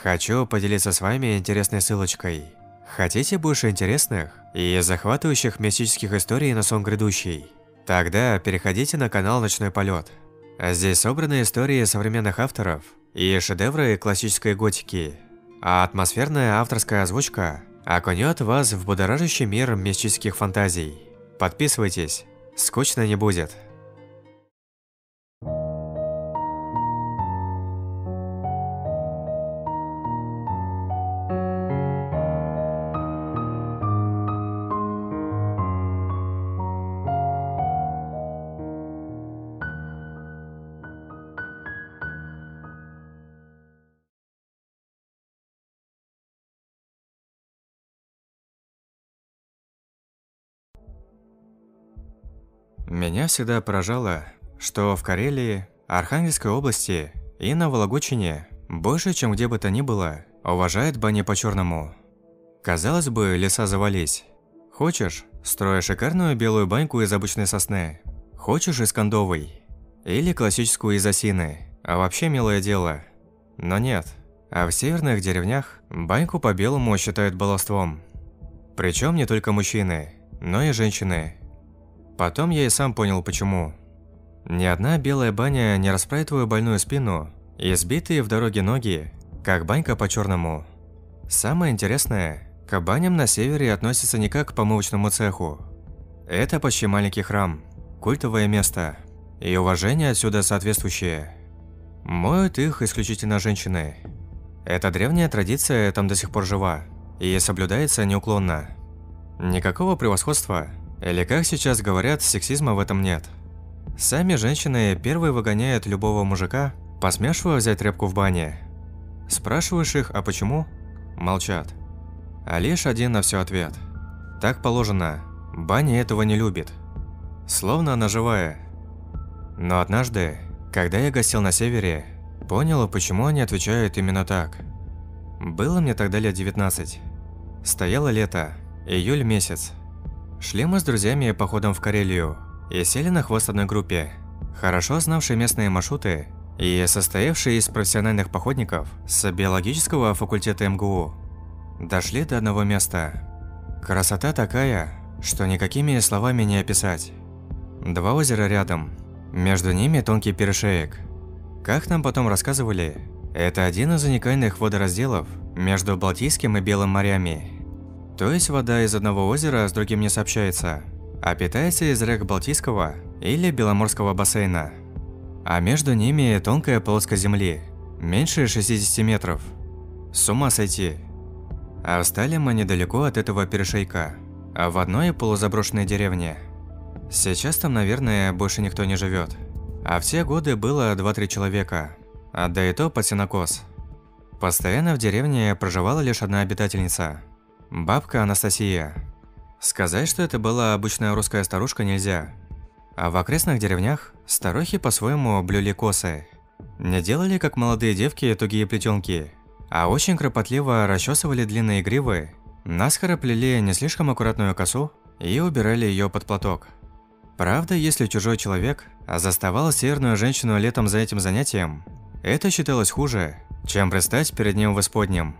Хочу поделиться с вами интересной ссылочкой. Хотите больше интересных и захватывающих мистических историй на сон грядущий? Тогда переходите на канал «Ночной полет». Здесь собраны истории современных авторов и шедевры классической готики, а атмосферная авторская озвучка окунет вас в будоражащий мир мистических фантазий. Подписывайтесь, скучно не будет. Меня всегда поражало, что в Карелии, Архангельской области и на Вологодчине больше, чем где бы то ни было, уважают бани по-черному. Казалось бы, леса завались. Хочешь – строй шикарную белую баньку из обычной сосны. Хочешь – из кондовой. Или классическую из осины. А вообще милое дело. Но нет. А в северных деревнях баньку по-белому считают баловством. Причем не только мужчины, но и женщины – Потом я и сам понял, почему. Ни одна белая баня не расправит твою больную спину и сбитые в дороге ноги, как банька по-черному. Самое интересное, к баням на севере относятся не как к помывочному цеху. Это почти маленький храм, культовое место, и уважение отсюда соответствующее. Моют их исключительно женщины. Эта древняя традиция там до сих пор жива и соблюдается неуклонно. Никакого превосходства – или как сейчас говорят, сексизма в этом нет. Сами женщины первые выгоняют любого мужика, посмевшего взять тряпку в бане. Спрашиваешь их, а почему? Молчат. А лишь один на все ответ. Так положено. Баня этого не любит. Словно она живая. Но однажды, когда я гостил на севере, понял, почему они отвечают именно так. Было мне тогда лет 19. Стояло лето, июль месяц. Шли мы с друзьями походом в Карелию и сели на хвост одной группе, хорошо знавшей местные маршруты и состоявшие из профессиональных походников с биологического факультета МГУ. Дошли до одного места. Красота такая, что никакими словами не описать. Два озера рядом, между ними тонкий перешеек. Как нам потом рассказывали, это один из уникальных водоразделов между Балтийским и Белым морями – то есть вода из одного озера с другим не сообщается, а питается из рек Балтийского или Беломорского бассейна. А между ними тонкая полоска земли, меньше 60 метров. С ума сойти. А встали мы недалеко от этого перешейка, а в одной полузаброшенной деревне. Сейчас там, наверное, больше никто не живет. А в те годы было 2-3 человека, а да и то под сенокос. Постоянно в деревне проживала лишь одна обитательница – Бабка Анастасия. Сказать, что это была обычная русская старушка нельзя. А в окрестных деревнях старухи по-своему блюли косы. Не делали, как молодые девки, тугие плетенки, а очень кропотливо расчесывали длинные гривы, наскоро плели не слишком аккуратную косу и убирали ее под платок. Правда, если чужой человек заставал северную женщину летом за этим занятием, это считалось хуже, чем предстать перед ним в исподнем.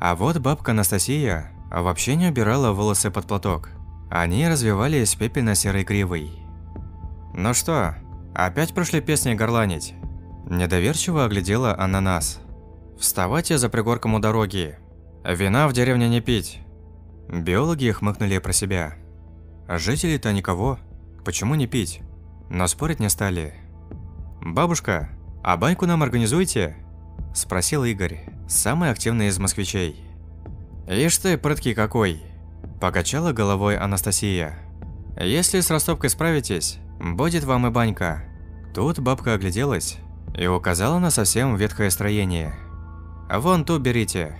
А вот бабка Анастасия а вообще не убирала волосы под платок. Они развивались пепельно-серой гривой. «Ну что, опять прошли песни горланить?» Недоверчиво оглядела она нас. «Вставайте за пригорком у дороги. Вина в деревне не пить». Биологи хмыкнули про себя. Жителей-то никого. Почему не пить? Но спорить не стали. «Бабушка, а баньку нам организуйте?» Спросил Игорь, самый активный из москвичей. «Ишь ты, прыткий какой!» – покачала головой Анастасия. «Если с растопкой справитесь, будет вам и банька». Тут бабка огляделась и указала на совсем ветхое строение. «Вон ту берите».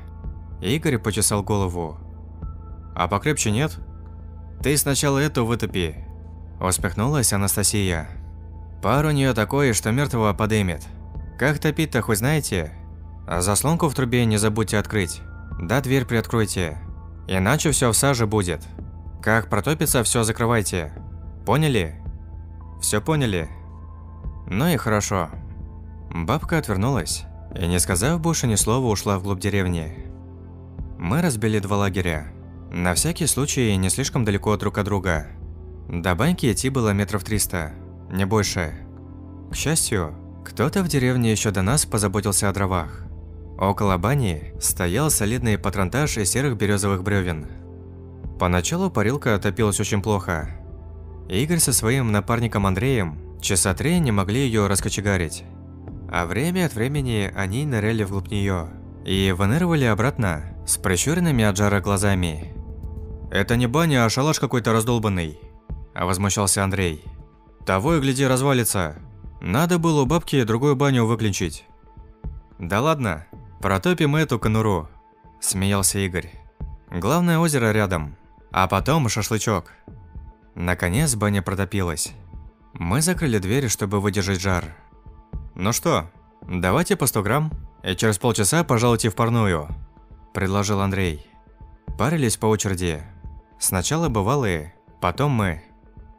Игорь почесал голову. «А покрепче нет?» «Ты сначала эту вытопи», – успехнулась Анастасия. «Пар у нее такой, что мертвого подымет. Как топить-то хоть знаете? Заслонку в трубе не забудьте открыть». Да, дверь приоткройте. Иначе все в саже будет. Как протопится, все закрывайте. Поняли? Все поняли? Ну и хорошо. Бабка отвернулась и, не сказав больше ни слова, ушла вглубь деревни. Мы разбили два лагеря. На всякий случай не слишком далеко друг от друга. До баньки идти было метров триста, не больше. К счастью, кто-то в деревне еще до нас позаботился о дровах. Около бани стоял солидный патронтаж из серых березовых бревен. Поначалу парилка топилась очень плохо. Игорь со своим напарником Андреем часа три не могли ее раскочегарить. А время от времени они ныряли вглубь нее и выныривали обратно с прищуренными от жара глазами. «Это не баня, а шалаш какой-то раздолбанный», – возмущался Андрей. «Того и гляди развалится. Надо было у бабки другую баню выключить». «Да ладно, протопим эту конуру», – смеялся Игорь. «Главное озеро рядом, а потом шашлычок». Наконец баня протопилась. Мы закрыли двери, чтобы выдержать жар. «Ну что, давайте по 100 грамм, и через полчаса пожалуйте в парную», – предложил Андрей. Парились по очереди. Сначала бывалые, потом мы.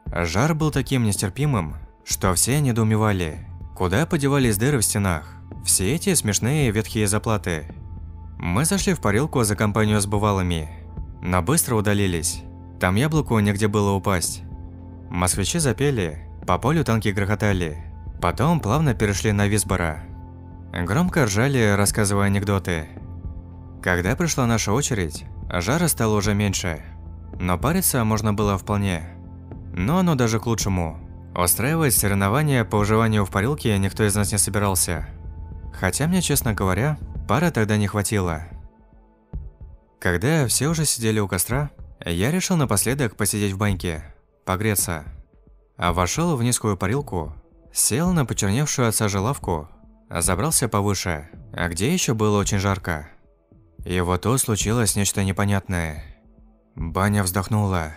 Жар был таким нестерпимым, что все недоумевали, куда подевались дыры в стенах, все эти смешные ветхие заплаты. Мы зашли в парилку за компанию с бывалыми, но быстро удалились. Там яблоку негде было упасть. Москвичи запели, по полю танки грохотали. Потом плавно перешли на Висбора. Громко ржали, рассказывая анекдоты. Когда пришла наша очередь, жара стало уже меньше. Но париться можно было вполне. Но оно даже к лучшему. Устраивать соревнования по выживанию в парилке никто из нас не собирался. Хотя мне, честно говоря, пары тогда не хватило. Когда все уже сидели у костра, я решил напоследок посидеть в баньке, погреться. А вошел в низкую парилку, сел на почерневшую от сажи лавку, забрался повыше, а где еще было очень жарко. И вот тут случилось нечто непонятное. Баня вздохнула.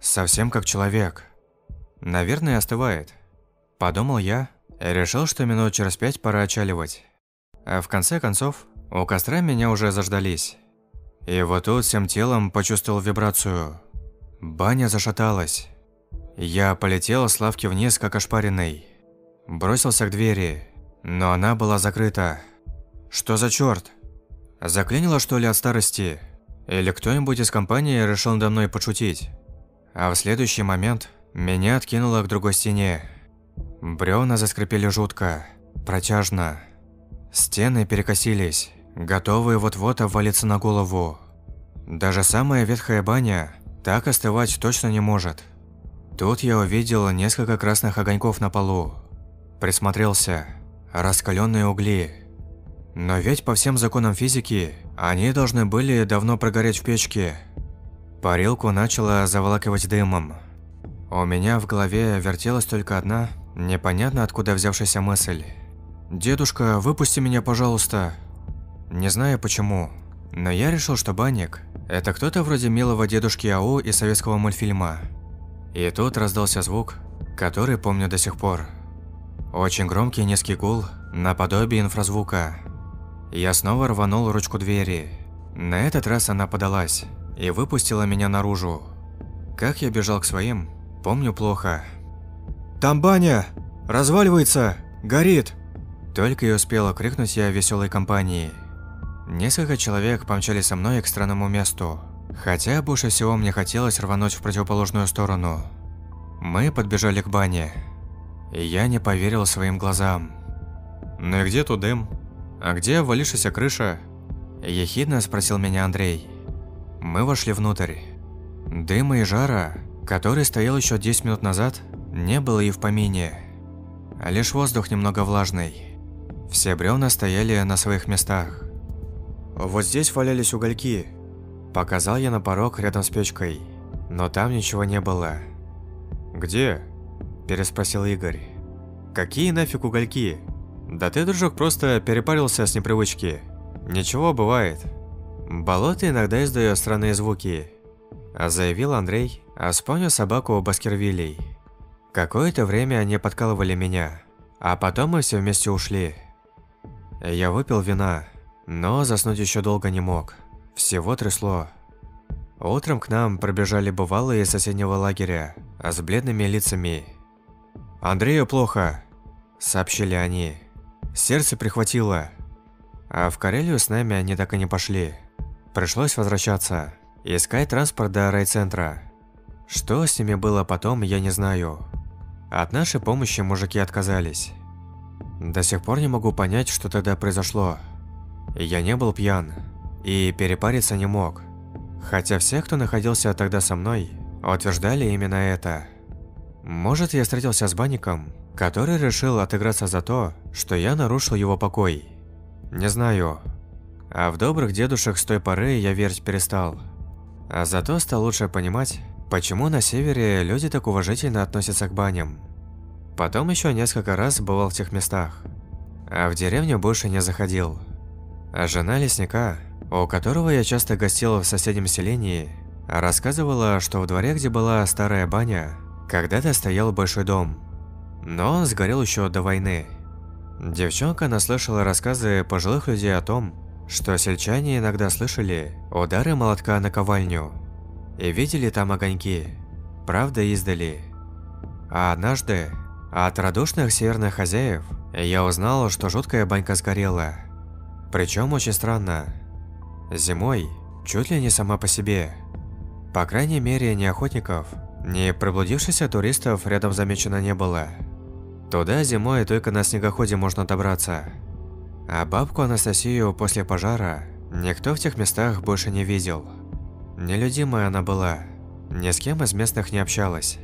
Совсем как человек. Наверное, остывает. Подумал я решил, что минут через пять пора отчаливать. А в конце концов, у костра меня уже заждались. И вот тут всем телом почувствовал вибрацию. Баня зашаталась. Я полетел с лавки вниз, как ошпаренный. Бросился к двери, но она была закрыта. Что за черт? Заклинило что ли от старости? Или кто-нибудь из компании решил надо мной подшутить? А в следующий момент меня откинуло к другой стене. Бревна заскрипели жутко, протяжно. Стены перекосились, готовые вот-вот обвалиться на голову. Даже самая ветхая баня так остывать точно не может. Тут я увидел несколько красных огоньков на полу. Присмотрелся. Раскаленные угли. Но ведь по всем законам физики, они должны были давно прогореть в печке. Парилку начало заволакивать дымом. У меня в голове вертелась только одна, непонятно откуда взявшаяся мысль. «Дедушка, выпусти меня, пожалуйста!» Не знаю почему, но я решил, что банник – это кто-то вроде милого дедушки Ау из советского мультфильма – и тут раздался звук, который помню до сих пор. Очень громкий низкий гул, наподобие инфразвука. Я снова рванул ручку двери. На этот раз она подалась и выпустила меня наружу. Как я бежал к своим, помню плохо. «Там баня! Разваливается! Горит!» Только и успела крикнуть я веселой компании. Несколько человек помчали со мной к странному месту. Хотя больше всего мне хотелось рвануть в противоположную сторону. Мы подбежали к бане. И я не поверил своим глазам. «Ну и где тут дым? А где обвалившаяся крыша?» Ехидно спросил меня Андрей. Мы вошли внутрь. Дыма и жара, который стоял еще 10 минут назад, не было и в помине. Лишь воздух немного влажный. Все бревна стояли на своих местах. Вот здесь валялись угольки, Показал я на порог рядом с печкой, но там ничего не было. «Где?» – переспросил Игорь. «Какие нафиг угольки? Да ты, дружок, просто перепарился с непривычки. Ничего, бывает. Болото иногда издает странные звуки», – заявил Андрей, а вспомнил собаку Баскервилей. Какое-то время они подкалывали меня, а потом мы все вместе ушли. Я выпил вина, но заснуть еще долго не мог. Всего трясло. Утром к нам пробежали бывалые из соседнего лагеря, а с бледными лицами. «Андрею плохо», – сообщили они. «Сердце прихватило. А в Карелию с нами они так и не пошли. Пришлось возвращаться, искать транспорт до райцентра. Что с ними было потом, я не знаю. От нашей помощи мужики отказались. До сих пор не могу понять, что тогда произошло. Я не был пьян и перепариться не мог. Хотя все, кто находился тогда со мной, утверждали именно это. Может, я встретился с банником, который решил отыграться за то, что я нарушил его покой. Не знаю. А в добрых дедушек с той поры я верить перестал. А зато стал лучше понимать, почему на севере люди так уважительно относятся к баням. Потом еще несколько раз бывал в тех местах, а в деревню больше не заходил. А жена лесника, у которого я часто гостил в соседнем селении, рассказывала, что в дворе, где была старая баня, когда-то стоял большой дом. Но он сгорел еще до войны. Девчонка наслышала рассказы пожилых людей о том, что сельчане иногда слышали удары молотка на ковальню и видели там огоньки, правда издали. А однажды от радушных северных хозяев я узнал, что жуткая банька сгорела. Причем очень странно. Зимой, чуть ли не сама по себе. По крайней мере, ни охотников, ни проблудившихся туристов рядом замечено не было. Туда зимой только на снегоходе можно добраться. А бабку Анастасию после пожара никто в тех местах больше не видел. Нелюдимая она была, ни с кем из местных не общалась.